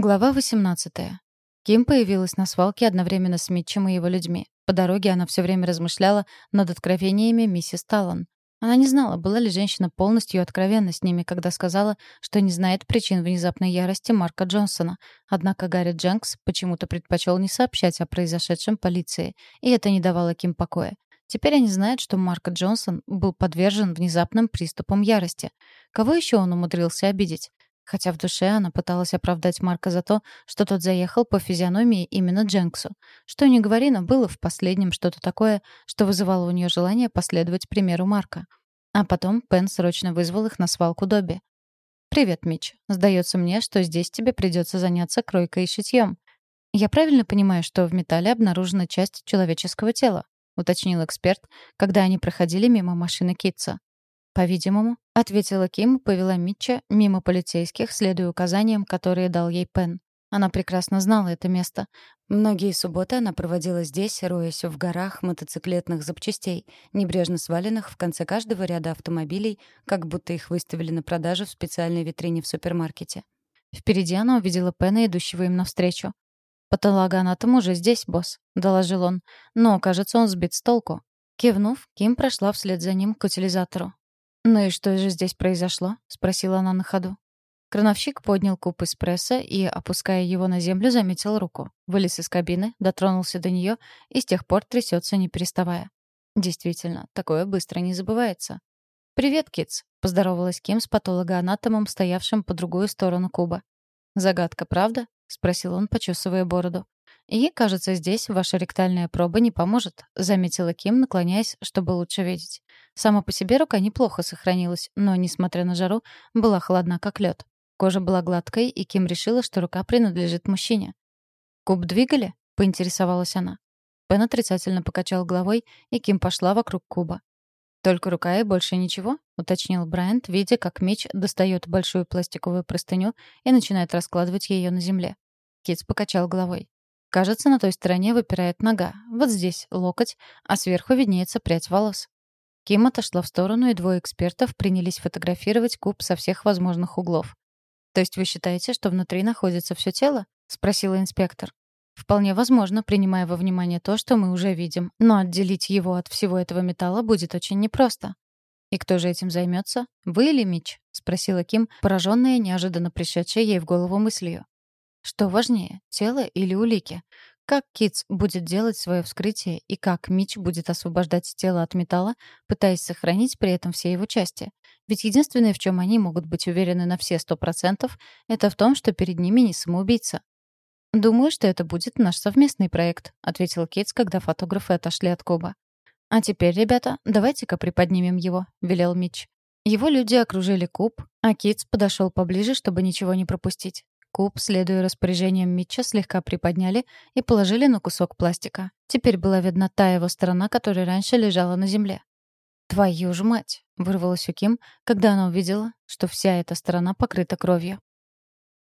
Глава 18. Ким появилась на свалке одновременно с Митчем и его людьми. По дороге она все время размышляла над откровениями миссис Таллан. Она не знала, была ли женщина полностью откровенна с ними, когда сказала, что не знает причин внезапной ярости Марка Джонсона. Однако Гарри Дженкс почему-то предпочел не сообщать о произошедшем полиции, и это не давало Ким покоя. Теперь они знают, что Марк Джонсон был подвержен внезапным приступам ярости. Кого еще он умудрился обидеть? Хотя в душе она пыталась оправдать Марка за то, что тот заехал по физиономии именно Дженксу. Что ни говори, но было в последнем что-то такое, что вызывало у нее желание последовать примеру Марка. А потом Пен срочно вызвал их на свалку Добби. «Привет, Митч. Сдается мне, что здесь тебе придется заняться кройкой и шитьем. Я правильно понимаю, что в металле обнаружена часть человеческого тела?» — уточнил эксперт, когда они проходили мимо машины Китса. «По-видимому», — ответила Ким повела Митча мимо полицейских, следуя указаниям, которые дал ей Пен. Она прекрасно знала это место. Многие субботы она проводила здесь, роясь в горах мотоциклетных запчастей, небрежно сваленных в конце каждого ряда автомобилей, как будто их выставили на продажу в специальной витрине в супермаркете. Впереди она увидела Пена, идущего им навстречу. «Патологоанатом уже здесь, босс», — доложил он. «Но, кажется, он сбит с толку». Кивнув, Ким прошла вслед за ним к утилизатору. «Ну и что же здесь произошло?» — спросила она на ходу. Крановщик поднял куб эспрессо и, опуская его на землю, заметил руку. Вылез из кабины, дотронулся до нее и с тех пор трясется, не переставая. Действительно, такое быстро не забывается. «Привет, Китс», — поздоровалась Ким с патологоанатомом, стоявшим по другую сторону куба. «Загадка, правда?» — спросил он, почесывая бороду. «И, кажется, здесь ваша ректальная проба не поможет», — заметила Ким, наклоняясь, чтобы лучше видеть. Сама по себе рука неплохо сохранилась, но, несмотря на жару, была холодна, как лед. Кожа была гладкой, и Ким решила, что рука принадлежит мужчине. «Куб двигали?» — поинтересовалась она. Пен отрицательно покачал головой, и Ким пошла вокруг куба. «Только рука и больше ничего?» — уточнил Брайант, видя, как Меч достает большую пластиковую простыню и начинает раскладывать ее на земле. Китс покачал головой. Кажется, на той стороне выпирает нога. Вот здесь локоть, а сверху виднеется прядь волос. Ким отошла в сторону, и двое экспертов принялись фотографировать куб со всех возможных углов. «То есть вы считаете, что внутри находится все тело?» — спросила инспектор. «Вполне возможно, принимая во внимание то, что мы уже видим. Но отделить его от всего этого металла будет очень непросто». «И кто же этим займется? Вы или Мич?» — спросила Ким, пораженная неожиданно пришедшей ей в голову мыслью. Что важнее, тело или улики? Как Китс будет делать свое вскрытие и как Мич будет освобождать тело от металла, пытаясь сохранить при этом все его части? Ведь единственное, в чем они могут быть уверены на все сто процентов, это в том, что перед ними не самоубийца. «Думаю, что это будет наш совместный проект», — ответил Китс, когда фотографы отошли от Коба. «А теперь, ребята, давайте-ка приподнимем его», — велел Мич. Его люди окружили куб, а Китс подошел поближе, чтобы ничего не пропустить. Куб, следуя распоряжениям Митча, слегка приподняли и положили на кусок пластика. Теперь была видна та его сторона, которая раньше лежала на земле. «Твою ж мать!» — вырвалась у Ким, когда она увидела, что вся эта сторона покрыта кровью.